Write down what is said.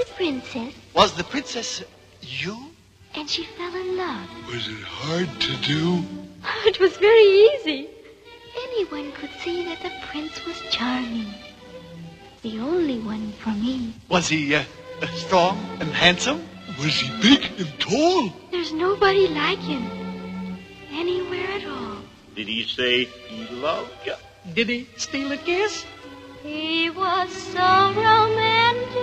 the princess, Was the princess you? and she fell in love. Was it hard to do? It was very easy. Anyone could see that the prince was charming. The only one for me. Was he uh, strong and handsome? Was he big and tall? There's nobody like him. Anywhere at all. Did he say he loved you? Did he steal a kiss? He was so romantic.